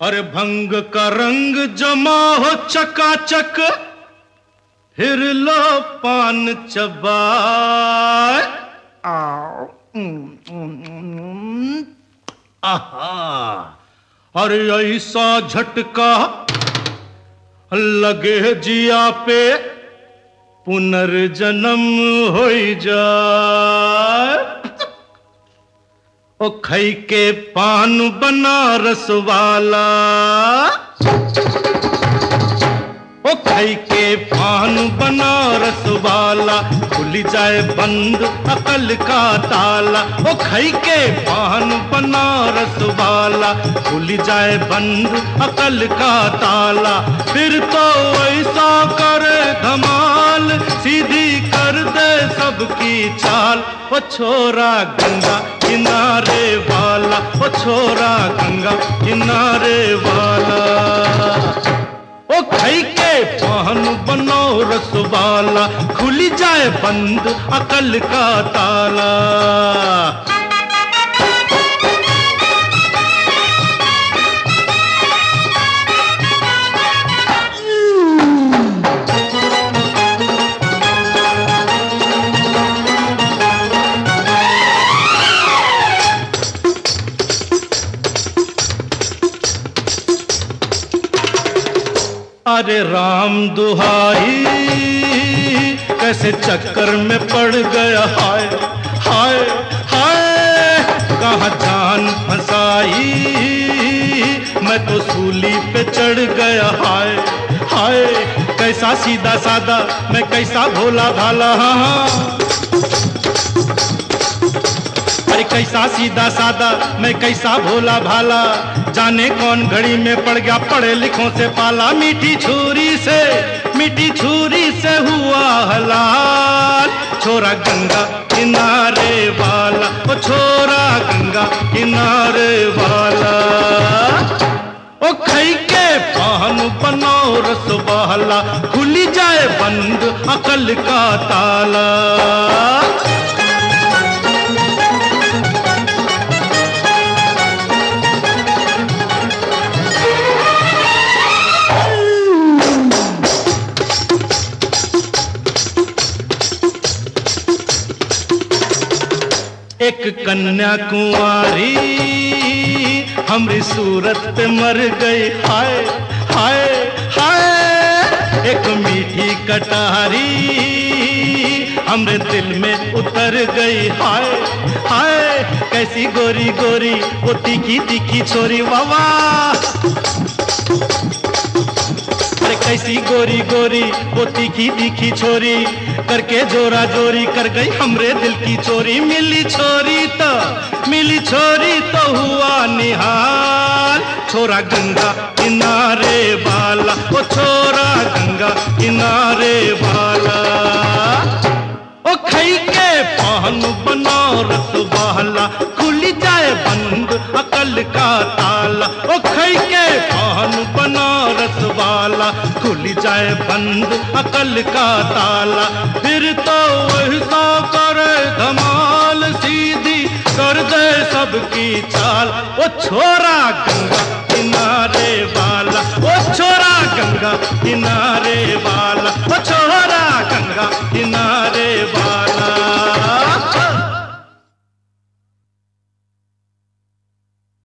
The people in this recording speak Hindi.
अरे भंग का रंग जमा हो चकाचक फिर लो पान चबाए। आओ। आहा। अरे ऐसा झटका लगे जिया पे पुनर्जन्म हो जाए। ओ खई के पान बनारस वाला। ओ खई के पान बनारस वाला। खुल जाए बंद अकल का ताला। ओ खई के पान बनारस वाला। खुल जाए बंद अकल का ताला। फिर तो की चाल। ओ छोरा गंगा, किनारे वाला। ओ छोरा गंगा, किनारे वाला। ओ खई के पान बनो रस वाला खुली जाए बंद, अकल का ताला। अरे राम दुहाई, कैसे चक्कर में पड़ गया? हाय हाय हाय, कहाँ जान फंसाई? मैं तो सूली पे चढ़ गया। हाय हाय, कैसा सीधा सादा मैं कैसा भोला भाला? हाँ। अरे कैसा सीधा सादा मैं कैसा भोला भाला? जाने कौन घड़ी में पड़ गया, पढ़े लिखों से पाला। मीठी छुरी से, मीठी छुरी से हुआ हलाल। छोरा गंगा किनारे वाला, ओ छोरा गंगा किनारे वाला। ओ खई के पान बनो रस वाला खुली जाए बंद अकल का ताला। एक कन्या कुंवारी, हमरी सूरत पे मर गई। हाय हाय हाय, एक मीठी कटारी हमरे दिल में उतर गई। हाय हाय, कैसी गोरी गोरी वो तीखी तीखी छोरी अरे कैसी गोरी गोरी वो तीखी तीखी छोरी, करके जोरा जोरी, कर गई हमरे दिल की चोरी। मिली छोरी तो मिली छोरी तो हुआ निहाल। छोरा गंगा किनारे वाला ओ छोरा गंगा किनारे वाला ओ खई के पान बनारस वाला खुल जाए बंद अकल का ताला। ओ खई खुल जाए बंद अकल का ताला। फिर तो वैसा करे धमाल, सीधी कर दे सबकी चाल। वो छोरा गंगा